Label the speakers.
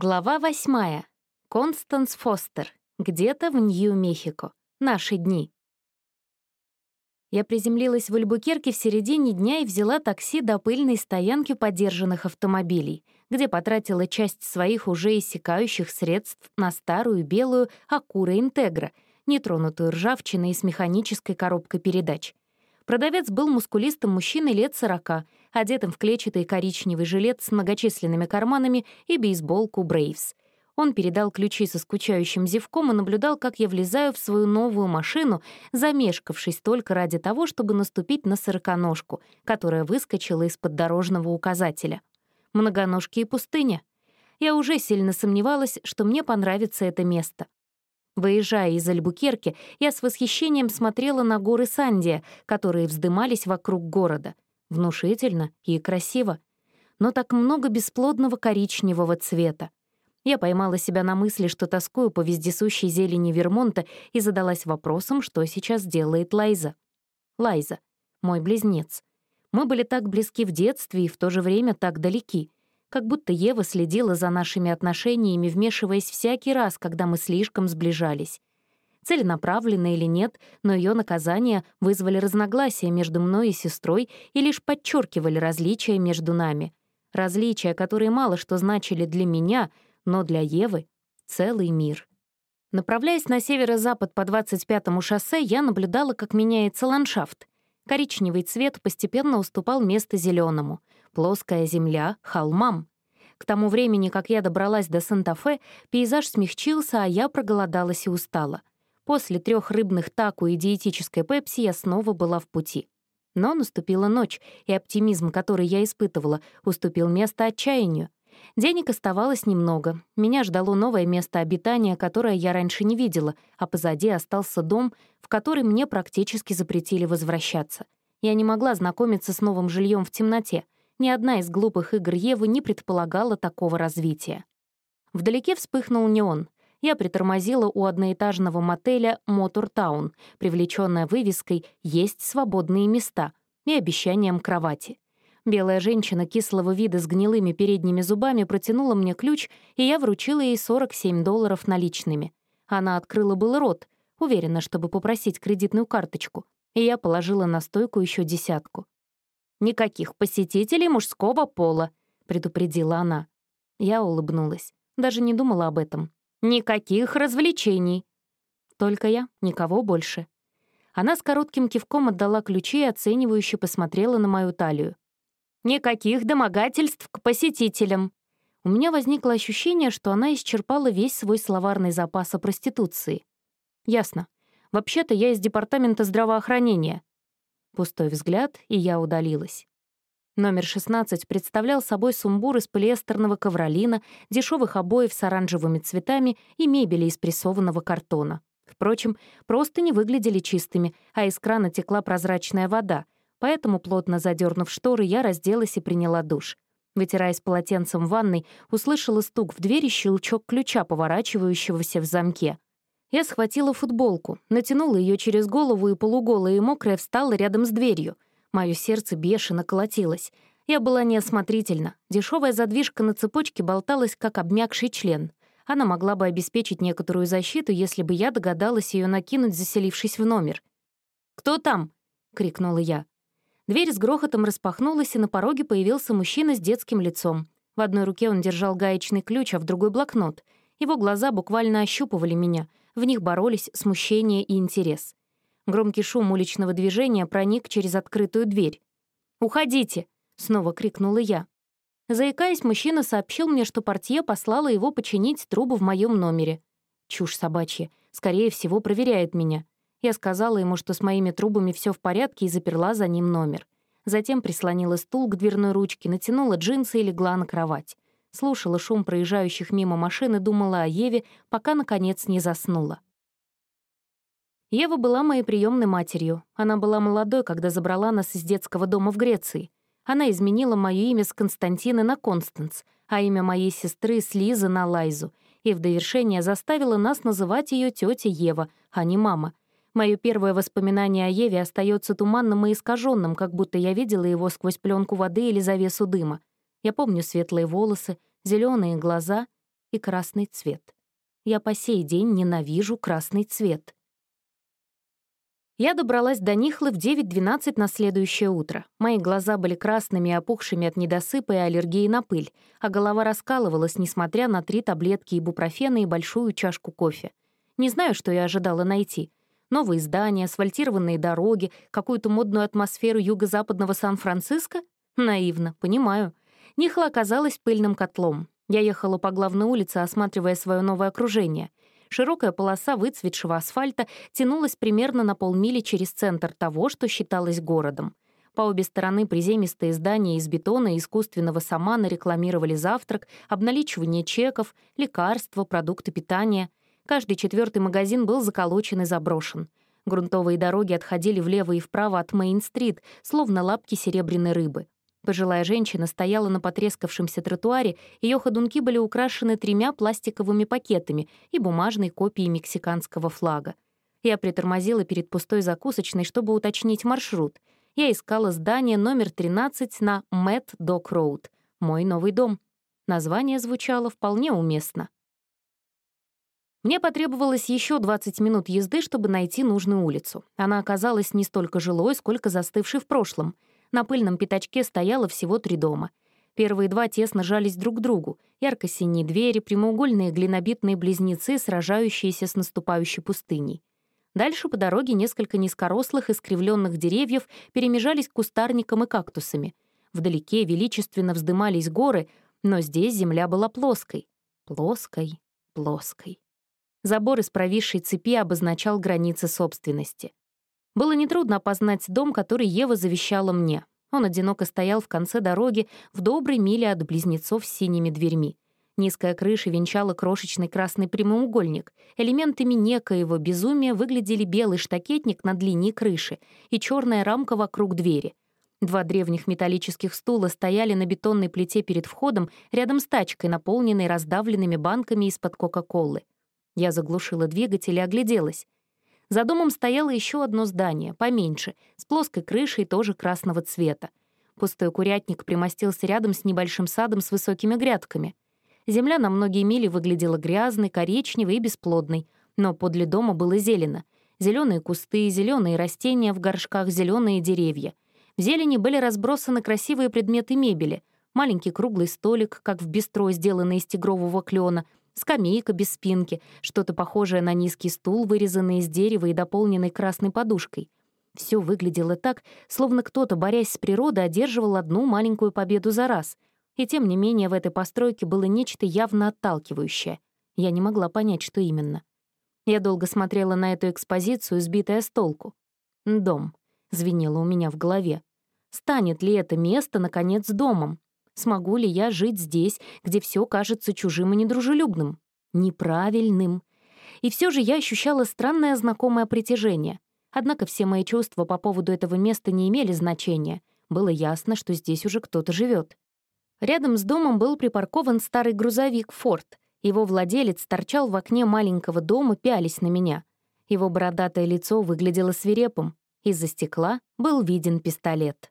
Speaker 1: Глава восьмая. Констанс Фостер. Где-то в Нью-Мехико. Наши дни. Я приземлилась в Альбукерке в середине дня и взяла такси до пыльной стоянки подержанных автомобилей, где потратила часть своих уже иссякающих средств на старую белую Акура Интегра, нетронутую ржавчиной и с механической коробкой передач. Продавец был мускулистым мужчиной лет сорока, одетым в клетчатый коричневый жилет с многочисленными карманами и бейсболку «Брейвс». Он передал ключи со скучающим зевком и наблюдал, как я влезаю в свою новую машину, замешкавшись только ради того, чтобы наступить на сороконожку, которая выскочила из-под дорожного указателя. Многоножки и пустыня. Я уже сильно сомневалась, что мне понравится это место. Выезжая из Альбукерки, я с восхищением смотрела на горы Сандия, которые вздымались вокруг города. Внушительно и красиво. Но так много бесплодного коричневого цвета. Я поймала себя на мысли, что тоскую по вездесущей зелени Вермонта и задалась вопросом, что сейчас делает Лайза. Лайза, мой близнец. Мы были так близки в детстве и в то же время так далеки — как будто Ева следила за нашими отношениями, вмешиваясь всякий раз, когда мы слишком сближались. Целенаправленно или нет, но ее наказания вызвали разногласия между мной и сестрой и лишь подчеркивали различия между нами. Различия, которые мало что значили для меня, но для Евы — целый мир. Направляясь на северо-запад по 25-му шоссе, я наблюдала, как меняется ландшафт. Коричневый цвет постепенно уступал место зеленому — плоская земля — холмам. К тому времени, как я добралась до Санта-Фе, пейзаж смягчился, а я проголодалась и устала. После трех рыбных таку и диетической пепси я снова была в пути. Но наступила ночь, и оптимизм, который я испытывала, уступил место отчаянию. Денег оставалось немного. Меня ждало новое место обитания, которое я раньше не видела, а позади остался дом, в который мне практически запретили возвращаться. Я не могла знакомиться с новым жильем в темноте — ни одна из глупых игр Евы не предполагала такого развития. Вдалеке вспыхнул неон. Я притормозила у одноэтажного мотеля «Мотор-таун», привлечённая вывеской «Есть свободные места» и обещанием кровати. Белая женщина кислого вида с гнилыми передними зубами протянула мне ключ, и я вручила ей 47 долларов наличными. Она открыла был рот, уверена, чтобы попросить кредитную карточку, и я положила на стойку еще десятку. «Никаких посетителей мужского пола», — предупредила она. Я улыбнулась. Даже не думала об этом. «Никаких развлечений». «Только я, никого больше». Она с коротким кивком отдала ключи и оценивающе посмотрела на мою талию. «Никаких домогательств к посетителям». У меня возникло ощущение, что она исчерпала весь свой словарный запас о проституции. «Ясно. Вообще-то я из департамента здравоохранения. Пустой взгляд, и я удалилась. Номер 16 представлял собой сумбур из полиэстерного ковролина, дешевых обоев с оранжевыми цветами и мебели из прессованного картона. Впрочем, просто не выглядели чистыми, а из крана текла прозрачная вода, поэтому, плотно задернув шторы, я разделась и приняла душ. Вытираясь полотенцем в ванной, услышала стук в дверь и щелчок ключа, поворачивающегося в замке. Я схватила футболку, натянула ее через голову и полуголая и мокрая встала рядом с дверью. Мое сердце бешено колотилось. Я была неосмотрительна. Дешевая задвижка на цепочке болталась, как обмякший член. Она могла бы обеспечить некоторую защиту, если бы я догадалась ее накинуть, заселившись в номер. «Кто там?» — крикнула я. Дверь с грохотом распахнулась, и на пороге появился мужчина с детским лицом. В одной руке он держал гаечный ключ, а в другой — блокнот. Его глаза буквально ощупывали меня. В них боролись смущение и интерес. Громкий шум уличного движения проник через открытую дверь. «Уходите!» — снова крикнула я. Заикаясь, мужчина сообщил мне, что портье послала его починить трубу в моем номере. Чушь собачья. Скорее всего, проверяет меня. Я сказала ему, что с моими трубами все в порядке, и заперла за ним номер. Затем прислонила стул к дверной ручке, натянула джинсы и легла на кровать слушала шум проезжающих мимо машин и думала о Еве, пока, наконец, не заснула. Ева была моей приемной матерью. Она была молодой, когда забрала нас из детского дома в Греции. Она изменила мое имя с Константина на Констанс, а имя моей сестры с Лизы на Лайзу, и в довершение заставила нас называть ее тетя Ева, а не мама. Мое первое воспоминание о Еве остается туманным и искаженным, как будто я видела его сквозь пленку воды или завесу дыма. Я помню светлые волосы, зеленые глаза и красный цвет. Я по сей день ненавижу красный цвет. Я добралась до Нихлы в 9.12 на следующее утро. Мои глаза были красными и опухшими от недосыпа и аллергии на пыль, а голова раскалывалась, несмотря на три таблетки ибупрофена и большую чашку кофе. Не знаю, что я ожидала найти. Новые здания, асфальтированные дороги, какую-то модную атмосферу юго-западного Сан-Франциско? Наивно, понимаю. Нихла оказалась пыльным котлом. Я ехала по главной улице, осматривая свое новое окружение — Широкая полоса выцветшего асфальта тянулась примерно на полмили через центр того, что считалось городом. По обе стороны приземистые здания из бетона и искусственного самана рекламировали завтрак, обналичивание чеков, лекарства, продукты питания. Каждый четвертый магазин был заколочен и заброшен. Грунтовые дороги отходили влево и вправо от Мейн-стрит, словно лапки серебряной рыбы. Пожилая женщина стояла на потрескавшемся тротуаре, ее ходунки были украшены тремя пластиковыми пакетами и бумажной копией мексиканского флага. Я притормозила перед пустой закусочной, чтобы уточнить маршрут. Я искала здание номер 13 на Мэтт Док Роуд, мой новый дом. Название звучало вполне уместно. Мне потребовалось еще 20 минут езды, чтобы найти нужную улицу. Она оказалась не столько жилой, сколько застывшей в прошлом — на пыльном пятачке стояло всего три дома. Первые два тесно жались друг к другу. Ярко-синие двери, прямоугольные глинобитные близнецы, сражающиеся с наступающей пустыней. Дальше по дороге несколько низкорослых искривленных деревьев перемежались кустарником и кактусами. Вдалеке величественно вздымались горы, но здесь земля была плоской. Плоской, плоской. Забор из провисшей цепи обозначал границы собственности. Было нетрудно опознать дом, который Ева завещала мне. Он одиноко стоял в конце дороги в доброй миле от близнецов с синими дверьми. Низкая крыша венчала крошечный красный прямоугольник. Элементами некоего безумия выглядели белый штакетник над линией крыши и черная рамка вокруг двери. Два древних металлических стула стояли на бетонной плите перед входом рядом с тачкой, наполненной раздавленными банками из-под Кока-Колы. Я заглушила двигатель и огляделась. За домом стояло еще одно здание, поменьше, с плоской крышей тоже красного цвета. Пустой курятник примостился рядом с небольшим садом с высокими грядками. Земля на многие мили выглядела грязной, коричневой и бесплодной, но подле дома было зелено. Зеленые кусты, зеленые растения в горшках, зеленые деревья. В зелени были разбросаны красивые предметы мебели. Маленький круглый столик, как в бистро, сделанный из тигрового клена — скамейка без спинки, что-то похожее на низкий стул, вырезанный из дерева и дополненный красной подушкой. Все выглядело так, словно кто-то, борясь с природой, одерживал одну маленькую победу за раз. И тем не менее в этой постройке было нечто явно отталкивающее. Я не могла понять, что именно. Я долго смотрела на эту экспозицию, сбитая с толку. «Дом», — звенело у меня в голове. «Станет ли это место, наконец, домом? Смогу ли я жить здесь, где все кажется чужим и недружелюбным? Неправильным. И все же я ощущала странное знакомое притяжение. Однако все мои чувства по поводу этого места не имели значения. Было ясно, что здесь уже кто-то живет. Рядом с домом был припаркован старый грузовик «Форд». Его владелец торчал в окне маленького дома, пялись на меня. Его бородатое лицо выглядело свирепым. Из-за стекла был виден пистолет.